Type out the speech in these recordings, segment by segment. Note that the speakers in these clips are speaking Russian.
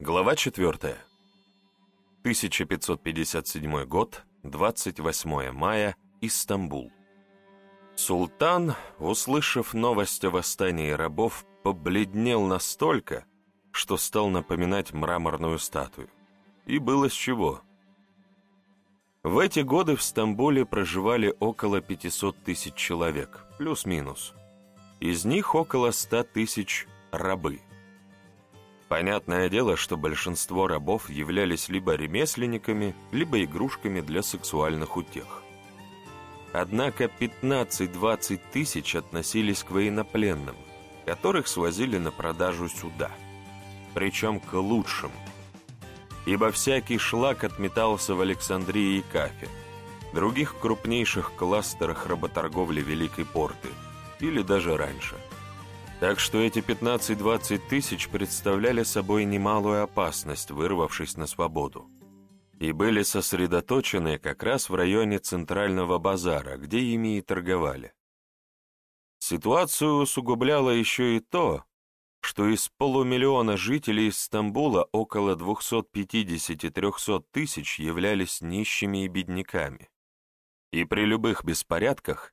Глава 4. 1557 год, 28 мая, Истамбул. Султан, услышав новость о восстании рабов, побледнел настолько, что стал напоминать мраморную статую. И было с чего. В эти годы в Стамбуле проживали около 500 тысяч человек, плюс-минус. Из них около 100 тысяч рабы. Понятное дело, что большинство рабов являлись либо ремесленниками, либо игрушками для сексуальных утех. Однако 15-20 тысяч относились к военнопленным, которых свозили на продажу сюда. Причем к лучшим. Ибо всякий шлак отметался в Александрии и Кафе, других крупнейших кластерах работорговли Великой Порты, или даже раньше – так что эти 15-20 тысяч представляли собой немалую опасность, вырвавшись на свободу. И были сосредоточены как раз в районе центрального базара, где ими и торговали. Ситуацию усугубляло еще и то, что из полумиллиона жителей Стамбула около 250-300 тысяч являлись нищими и бедняками. И при любых беспорядках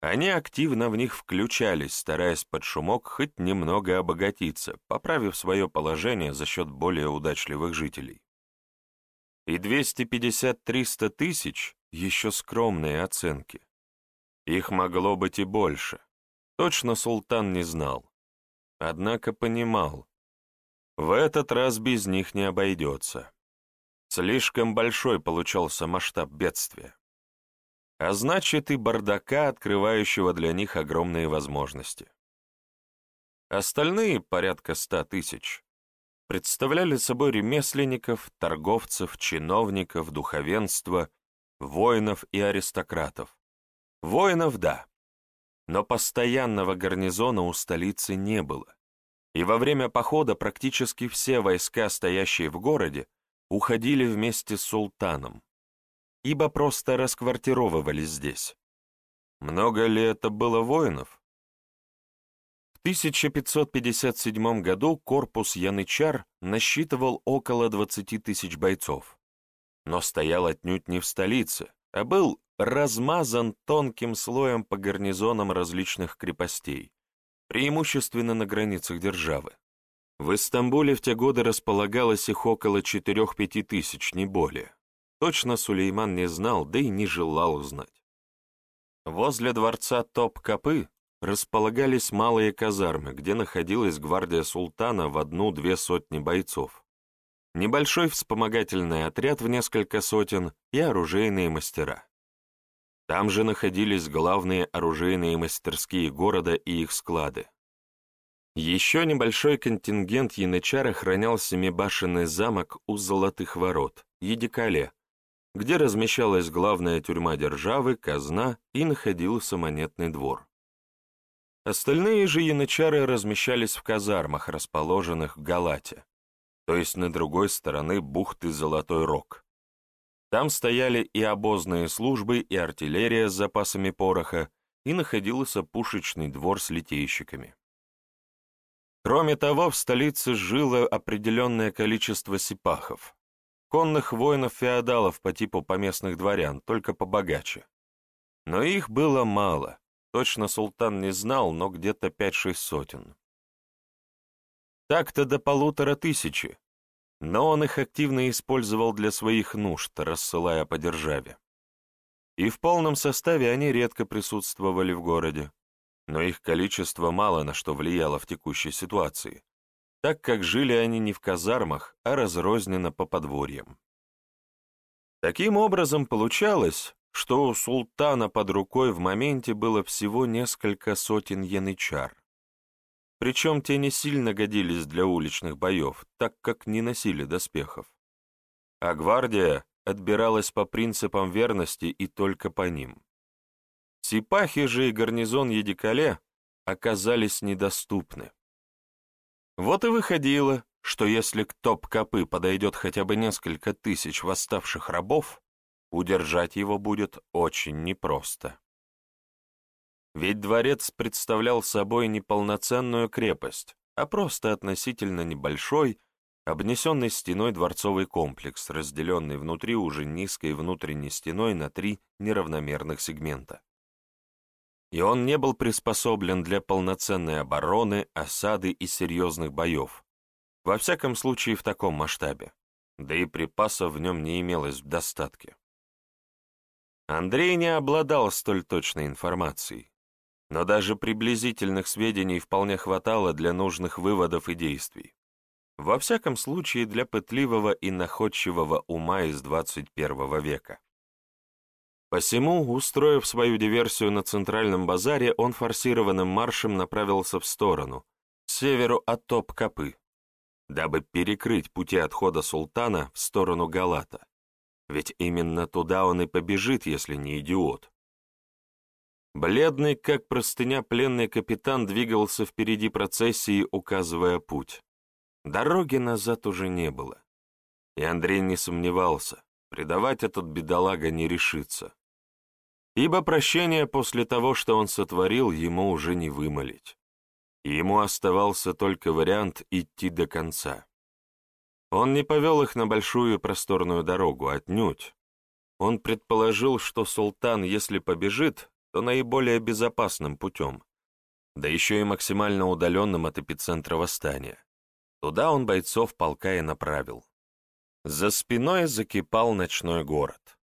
они активно в них включались, стараясь под шумок хоть немного обогатиться, поправив свое положение за счет более удачливых жителей. И 250-300 тысяч — еще скромные оценки. Их могло быть и больше. Точно султан не знал. Однако понимал, в этот раз без них не обойдется. Слишком большой получался масштаб бедствия а значит и бардака, открывающего для них огромные возможности. Остальные, порядка ста тысяч, представляли собой ремесленников, торговцев, чиновников, духовенства, воинов и аристократов. Воинов — да, но постоянного гарнизона у столицы не было, и во время похода практически все войска, стоящие в городе, уходили вместе с султаном, ибо просто расквартировывались здесь. Много ли это было воинов? В 1557 году корпус Янычар насчитывал около 20 тысяч бойцов, но стоял отнюдь не в столице, а был размазан тонким слоем по гарнизонам различных крепостей, преимущественно на границах державы. В Истамбуле в те годы располагалось их около 4-5 тысяч, не более. Точно Сулейман не знал, да и не желал узнать. Возле дворца Топ-Капы располагались малые казармы, где находилась гвардия султана в одну-две сотни бойцов, небольшой вспомогательный отряд в несколько сотен и оружейные мастера. Там же находились главные оружейные мастерские города и их склады. Еще небольшой контингент янычар охранял семибашенный замок у Золотых ворот, Едикале, где размещалась главная тюрьма державы, казна и находился монетный двор. Остальные же янычары размещались в казармах, расположенных в Галате, то есть на другой стороне бухты Золотой Рог. Там стояли и обозные службы, и артиллерия с запасами пороха, и находился пушечный двор с литейщиками. Кроме того, в столице жило определенное количество сипахов, конных воинов-феодалов по типу поместных дворян, только побогаче. Но их было мало, точно султан не знал, но где-то пять-шесть сотен. Так-то до полутора тысячи, но он их активно использовал для своих нужд, рассылая по державе. И в полном составе они редко присутствовали в городе, но их количество мало на что влияло в текущей ситуации, так как жили они не в казармах, а разрозненно по подворьям. Таким образом, получалось, что у султана под рукой в моменте было всего несколько сотен янычар. Причем те не сильно годились для уличных боев, так как не носили доспехов. А гвардия отбиралась по принципам верности и только по ним. Сипахи же и гарнизон Едикале оказались недоступны. Вот и выходило, что если к топ-копы подойдет хотя бы несколько тысяч восставших рабов, удержать его будет очень непросто. Ведь дворец представлял собой не полноценную крепость, а просто относительно небольшой, обнесенный стеной дворцовый комплекс, разделенный внутри уже низкой внутренней стеной на три неравномерных сегмента. И он не был приспособлен для полноценной обороны, осады и серьезных боев, во всяком случае в таком масштабе, да и припасов в нем не имелось в достатке. Андрей не обладал столь точной информацией, но даже приблизительных сведений вполне хватало для нужных выводов и действий. Во всяком случае, для пытливого и находчивого ума из 21 века. Посему, устроив свою диверсию на центральном базаре, он форсированным маршем направился в сторону, к северу от Топ-Копы, дабы перекрыть пути отхода султана в сторону Галата. Ведь именно туда он и побежит, если не идиот. Бледный, как простыня, пленный капитан двигался впереди процессии, указывая путь. Дороги назад уже не было. И Андрей не сомневался, предавать этот бедолага не решится. Ибо прощение после того, что он сотворил, ему уже не вымолить. Ему оставался только вариант идти до конца. Он не повел их на большую просторную дорогу, отнюдь. Он предположил, что султан, если побежит, то наиболее безопасным путем, да еще и максимально удаленным от эпицентра восстания. Туда он бойцов полка и направил. За спиной закипал ночной город.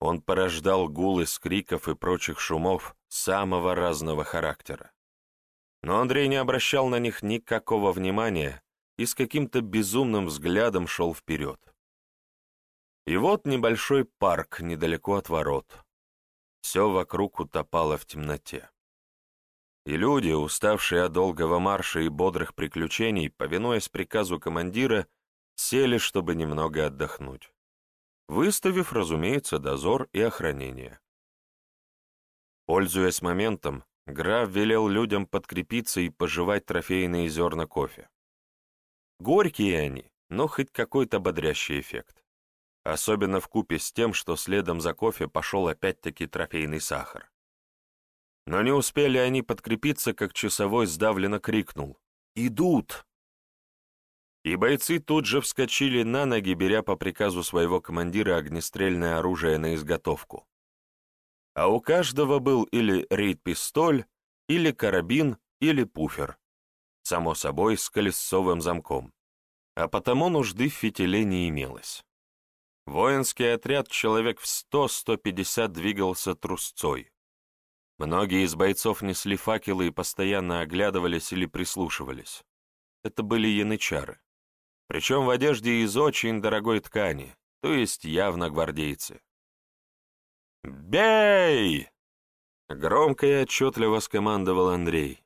Он порождал гул из криков и прочих шумов самого разного характера. Но Андрей не обращал на них никакого внимания и с каким-то безумным взглядом шел вперед. И вот небольшой парк недалеко от ворот. Все вокруг утопало в темноте и люди, уставшие от долгого марша и бодрых приключений, повинуясь приказу командира, сели, чтобы немного отдохнуть, выставив, разумеется, дозор и охранение. Пользуясь моментом, граф велел людям подкрепиться и пожевать трофейные зерна кофе. Горькие они, но хоть какой-то бодрящий эффект. Особенно в купе с тем, что следом за кофе пошел опять-таки трофейный сахар. Но не успели они подкрепиться, как часовой сдавленно крикнул «Идут!». И бойцы тут же вскочили на ноги, беря по приказу своего командира огнестрельное оружие на изготовку. А у каждого был или рейд-пистоль, или карабин, или пуфер. Само собой, с колесовым замком. А потому нужды в фитиле не имелось. Воинский отряд человек в 100-150 двигался трусцой. Многие из бойцов несли факелы и постоянно оглядывались или прислушивались. Это были янычары. Причем в одежде из очень дорогой ткани, то есть явно гвардейцы. «Бей!» Громко и отчетливо скомандовал Андрей,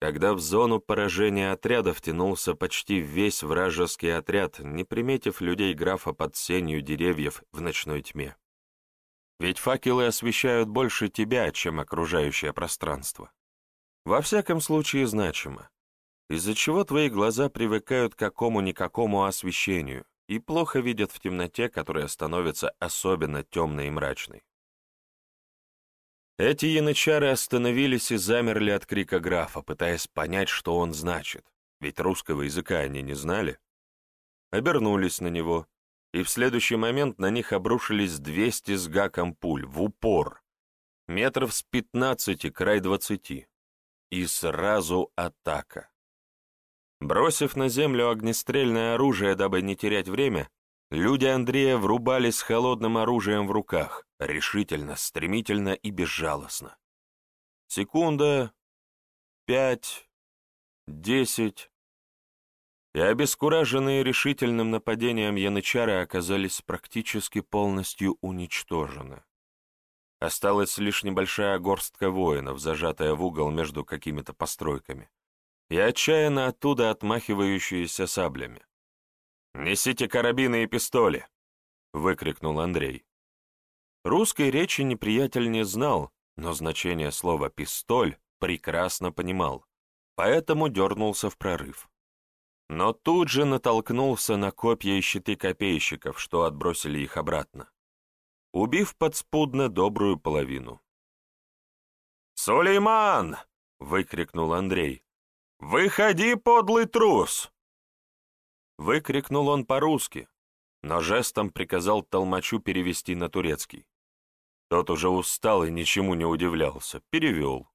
когда в зону поражения отряда втянулся почти весь вражеский отряд, не приметив людей графа под сенью деревьев в ночной тьме. Ведь факелы освещают больше тебя, чем окружающее пространство. Во всяком случае, значимо. Из-за чего твои глаза привыкают к какому-никакому освещению и плохо видят в темноте, которая становится особенно темной и мрачной. Эти янычары остановились и замерли от крика графа, пытаясь понять, что он значит, ведь русского языка они не знали. Обернулись на него, и в следующий момент на них обрушились 200 с гаком пуль, в упор, метров с 15, край 20, и сразу атака. Бросив на землю огнестрельное оружие, дабы не терять время, люди Андрея врубались с холодным оружием в руках, решительно, стремительно и безжалостно. Секунда, пять, десять, и обескураженные решительным нападением янычары оказались практически полностью уничтожены. Осталась лишь небольшая горстка воинов, зажатая в угол между какими-то постройками, и отчаянно оттуда отмахивающиеся саблями. «Несите карабины и пистоли!» — выкрикнул Андрей. Русской речи неприятель не знал, но значение слова «пистоль» прекрасно понимал, поэтому дернулся в прорыв но тут же натолкнулся на копья и щиты копейщиков, что отбросили их обратно, убив подспудно добрую половину. «Сулейман!» — выкрикнул Андрей. «Выходи, подлый трус!» Выкрикнул он по-русски, но жестом приказал толмачу перевести на турецкий. Тот уже устал и ничему не удивлялся, перевел.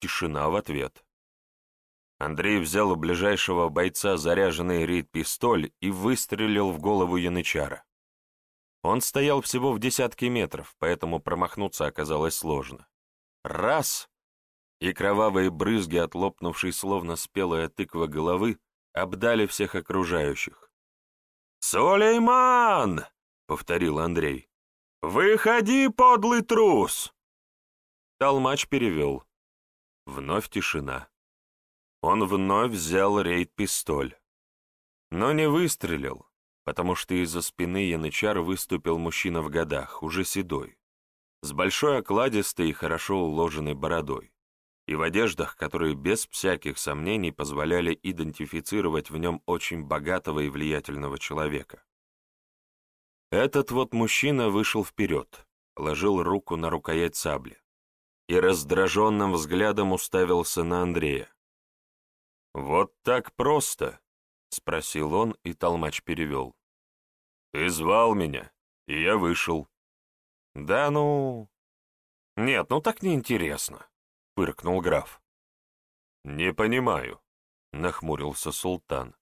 Тишина в ответ. Андрей взял у ближайшего бойца заряженный рейд-пистоль и выстрелил в голову янычара. Он стоял всего в десятке метров, поэтому промахнуться оказалось сложно. Раз! И кровавые брызги, отлопнувшей словно спелая тыква головы, обдали всех окружающих. «Сулейман!» — повторил Андрей. «Выходи, подлый трус!» Толмач перевел. Вновь тишина. Он вновь взял рейд-пистоль. Но не выстрелил, потому что из-за спины янычар выступил мужчина в годах, уже седой, с большой окладистой и хорошо уложенной бородой, и в одеждах, которые без всяких сомнений позволяли идентифицировать в нем очень богатого и влиятельного человека. Этот вот мужчина вышел вперед, положил руку на рукоять сабли и раздраженным взглядом уставился на Андрея. «Вот так просто?» — спросил он, и толмач перевел. «Ты звал меня, и я вышел». «Да ну...» «Нет, ну так неинтересно», — пыркнул граф. «Не понимаю», — нахмурился султан.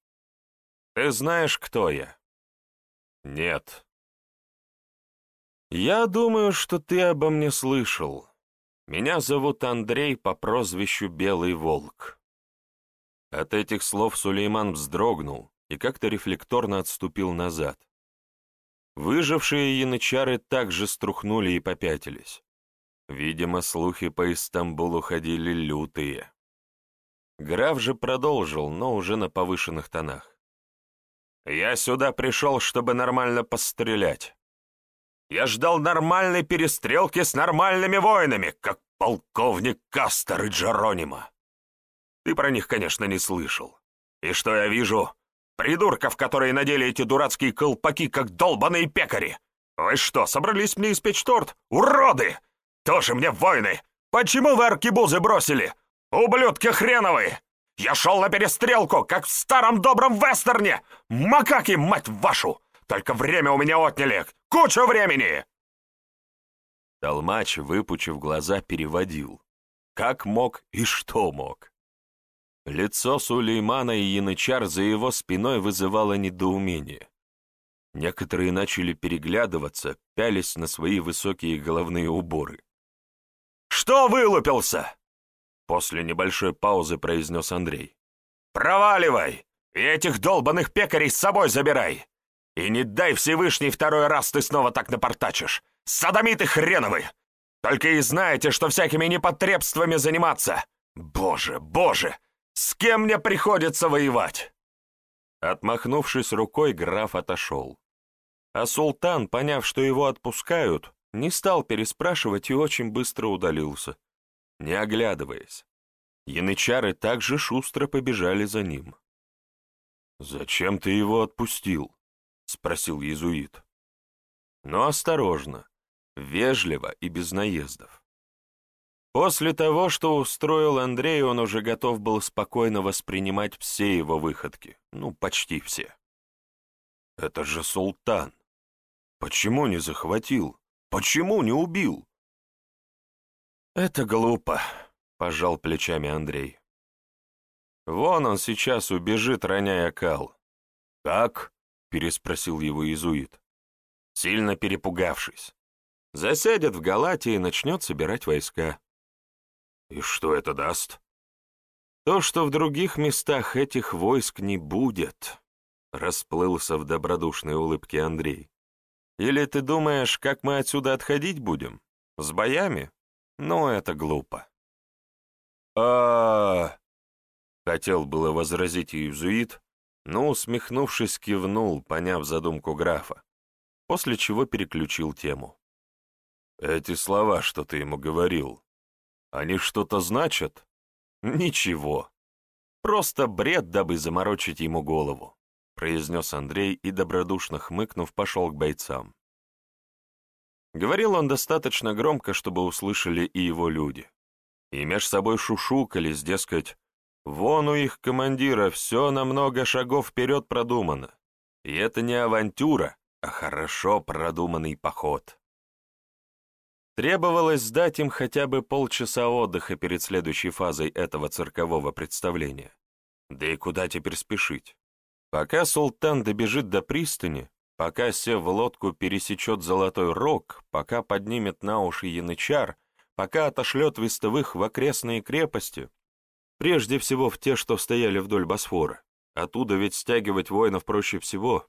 «Ты знаешь, кто я?» «Нет». «Я думаю, что ты обо мне слышал. Меня зовут Андрей по прозвищу Белый Волк». От этих слов Сулейман вздрогнул и как-то рефлекторно отступил назад. Выжившие янычары также струхнули и попятились. Видимо, слухи по Истамбулу ходили лютые. Граф же продолжил, но уже на повышенных тонах. «Я сюда пришел, чтобы нормально пострелять. Я ждал нормальной перестрелки с нормальными воинами, как полковник Кастер и Джеронима. Ты про них, конечно, не слышал. И что я вижу? Придурков, которые надели эти дурацкие колпаки, как долбаные пекари. Вы что, собрались мне испечь торт? Уроды! Тоже мне войны! Почему вы аркебузы бросили? Ублюдки хреновые! Я шел на перестрелку, как в старом добром вестерне! Макаки, мать вашу! Только время у меня отняли! Кучу времени!» Толмач, выпучив глаза, переводил. Как мог и что мог. Лицо Сулеймана и Янычар за его спиной вызывало недоумение. Некоторые начали переглядываться, пялись на свои высокие головные уборы. «Что вылупился?» После небольшой паузы произнес Андрей. «Проваливай! И этих долбанных пекарей с собой забирай! И не дай Всевышний второй раз ты снова так напортачишь! Садомиты хреновы! Только и знаете, что всякими непотребствами заниматься! Боже, боже! С кем мне приходится воевать?» Отмахнувшись рукой, граф отошел. А султан, поняв, что его отпускают, не стал переспрашивать и очень быстро удалился, не оглядываясь. Янычары также шустро побежали за ним. «Зачем ты его отпустил?» — спросил иезуит. Но осторожно, вежливо и без наездов. После того, что устроил Андрей, он уже готов был спокойно воспринимать все его выходки. Ну, почти все. Это же султан. Почему не захватил? Почему не убил? Это глупо, пожал плечами Андрей. Вон он сейчас убежит, роняя кал. Как? переспросил его иезуит, сильно перепугавшись. Засядет в Галатии и начнет собирать войска. И что это даст? То, что в других местах этих войск не будет, расплылся в добродушной улыбке Андрей. Или ты думаешь, как мы отсюда отходить будем? С боями? Ну, это глупо. а Хотел было возразить иезуит, но, усмехнувшись, кивнул, поняв задумку графа, после чего переключил тему. «Эти слова, что ты ему говорил, они что-то значат? Ничего. Просто бред, дабы заморочить ему голову, произнес Андрей и, добродушно хмыкнув, пошел к бойцам. Говорил он достаточно громко, чтобы услышали и его люди. И меж собой шушукались, дескать, Вон у их командира все на много шагов вперед продумано. И это не авантюра, а хорошо продуманный поход. Требовалось сдать им хотя бы полчаса отдыха перед следующей фазой этого циркового представления. Да и куда теперь спешить? Пока султан добежит до пристани, пока, сев в лодку, пересечет Золотой Рог, пока поднимет на уши янычар, пока отошлет вестовых в окрестные крепости, прежде всего в те, что стояли вдоль Босфора, оттуда ведь стягивать воинов проще всего.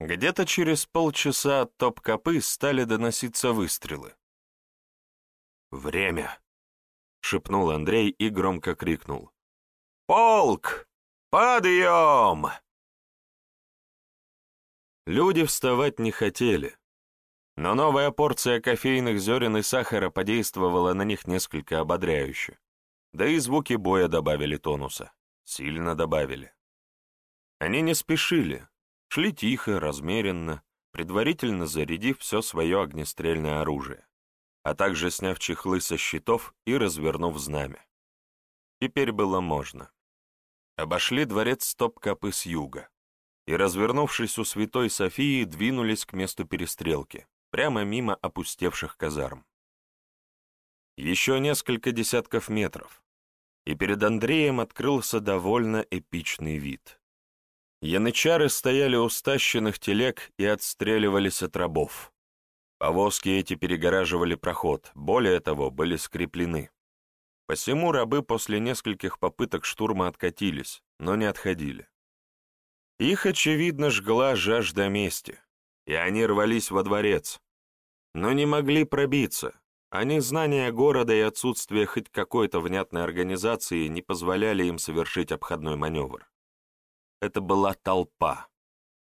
Где-то через полчаса от топ-копы стали доноситься выстрелы. «Время!» — шепнул Андрей и громко крикнул. «Полк! Подъем!» Люди вставать не хотели, но новая порция кофейных зерен и сахара подействовала на них несколько ободряюще. Да и звуки боя добавили тонуса. Сильно добавили. Они не спешили, шли тихо, размеренно, предварительно зарядив все свое огнестрельное оружие, а также сняв чехлы со щитов и развернув знамя. Теперь было можно. Обошли дворец стоп-копы с юга и, развернувшись у Святой Софии, двинулись к месту перестрелки, прямо мимо опустевших казарм. Еще несколько десятков метров, и перед Андреем открылся довольно эпичный вид. Янычары стояли у стащенных телег и отстреливались от рабов. Повозки эти перегораживали проход, более того, были скреплены. Посему рабы после нескольких попыток штурма откатились, но не отходили. Их, очевидно, жгла жажда мести, и они рвались во дворец, но не могли пробиться, а незнание города и отсутствие хоть какой-то внятной организации не позволяли им совершить обходной маневр. Это была толпа,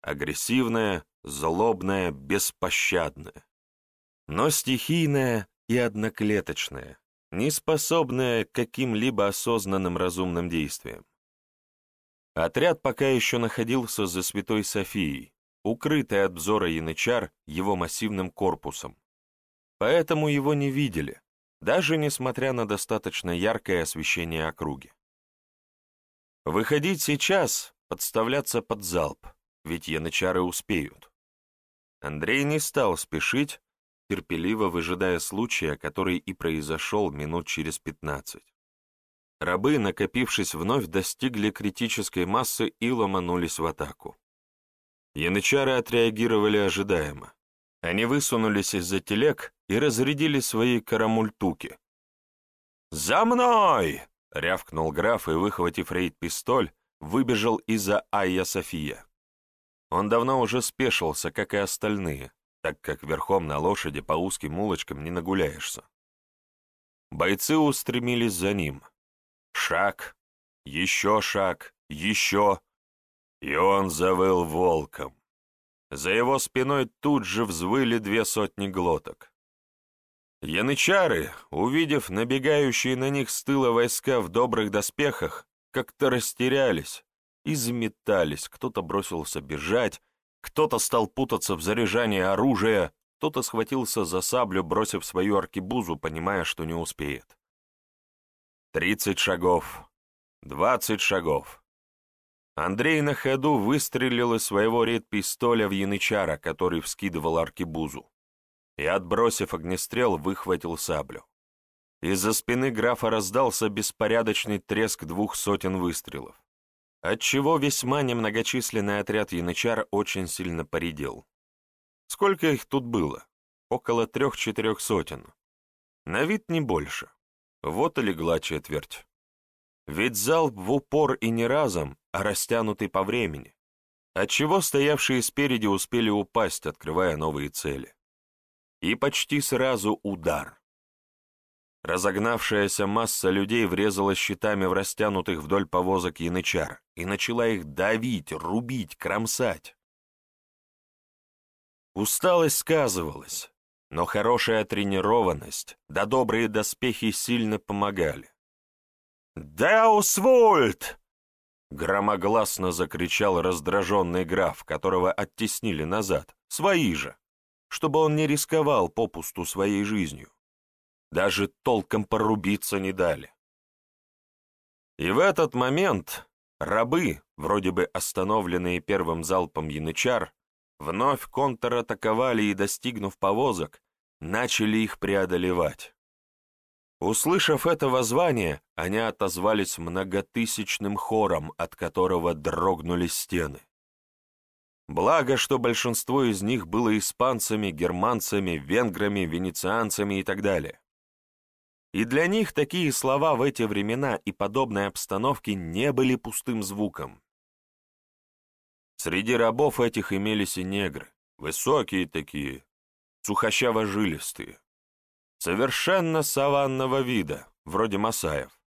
агрессивная, злобная, беспощадная, но стихийная и одноклеточная, не способная к каким-либо осознанным разумным действиям. Отряд пока еще находился за Святой Софией, укрытый от взора янычар его массивным корпусом, поэтому его не видели, даже несмотря на достаточно яркое освещение округи. Выходить сейчас, подставляться под залп, ведь янычары успеют. Андрей не стал спешить, терпеливо выжидая случая, который и произошел минут через пятнадцать. Рабы, накопившись вновь, достигли критической массы и ломанулись в атаку. Янычары отреагировали ожидаемо. Они высунулись из-за телег и разрядили свои карамультуки. «За мной!» — рявкнул граф и, выхватив рейд-пистоль, выбежал из-за Айя София. Он давно уже спешился, как и остальные, так как верхом на лошади по узким улочкам не нагуляешься. Бойцы устремились за ним. Шаг, еще шаг, еще, и он завыл волком. За его спиной тут же взвыли две сотни глоток. Янычары, увидев набегающие на них с тыла войска в добрых доспехах, как-то растерялись и заметались, кто-то бросился бежать, кто-то стал путаться в заряжании оружия, кто-то схватился за саблю, бросив свою аркебузу, понимая, что не успеет. Тридцать шагов, двадцать шагов. Андрей на ходу выстрелил из своего ред-пистоля в янычара, который вскидывал аркебузу, и, отбросив огнестрел, выхватил саблю. Из-за спины графа раздался беспорядочный треск двух сотен выстрелов отчего весьма немногочисленный отряд янычар очень сильно поредел. Сколько их тут было? Около трех-четырех сотен. На вид не больше. Вот и легла четверть. Ведь залп в упор и не разом, а растянутый по времени, отчего стоявшие спереди успели упасть, открывая новые цели. И почти сразу удар. Разогнавшаяся масса людей врезалась щитами в растянутых вдоль повозок янычар и начала их давить, рубить, кромсать. Усталость сказывалась, но хорошая тренированность да добрые доспехи сильно помогали. «Деусвульт!» — громогласно закричал раздраженный граф, которого оттеснили назад, свои же, чтобы он не рисковал попусту своей жизнью. Даже толком порубиться не дали. И в этот момент рабы, вроде бы остановленные первым залпом янычар, вновь контратаковали и, достигнув повозок, начали их преодолевать. Услышав это воззвание, они отозвались многотысячным хором, от которого дрогнули стены. Благо, что большинство из них было испанцами, германцами, венграми, венецианцами и так далее. И для них такие слова в эти времена и подобной обстановки не были пустым звуком. Среди рабов этих имелись и негры, высокие такие, сухощаво-жилистые, совершенно саванного вида, вроде масаев.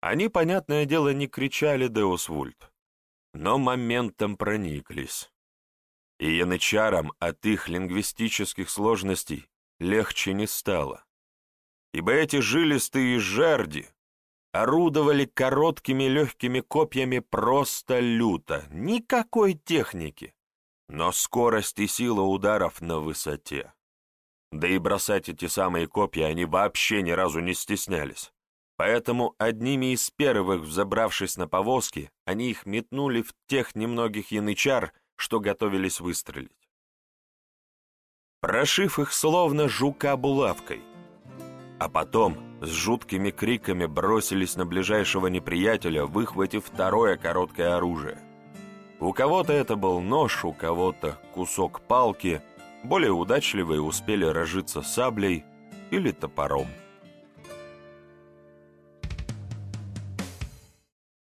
Они, понятное дело, не кричали «Деус Вульт», но моментом прониклись. И янычарам от их лингвистических сложностей легче не стало, ибо эти жилистые жерди орудовали короткими легкими копьями просто люто, никакой техники, но скорость и сила ударов на высоте. Да и бросать эти самые копья они вообще ни разу не стеснялись. Поэтому одними из первых, взобравшись на повозки, они их метнули в тех немногих янычар, что готовились выстрелить. Прошив их словно жука булавкой, а потом с жуткими криками бросились на ближайшего неприятеля, выхватив второе короткое оружие. У кого-то это был нож, у кого-то кусок палки, более удачливые успели разжиться саблей или топором.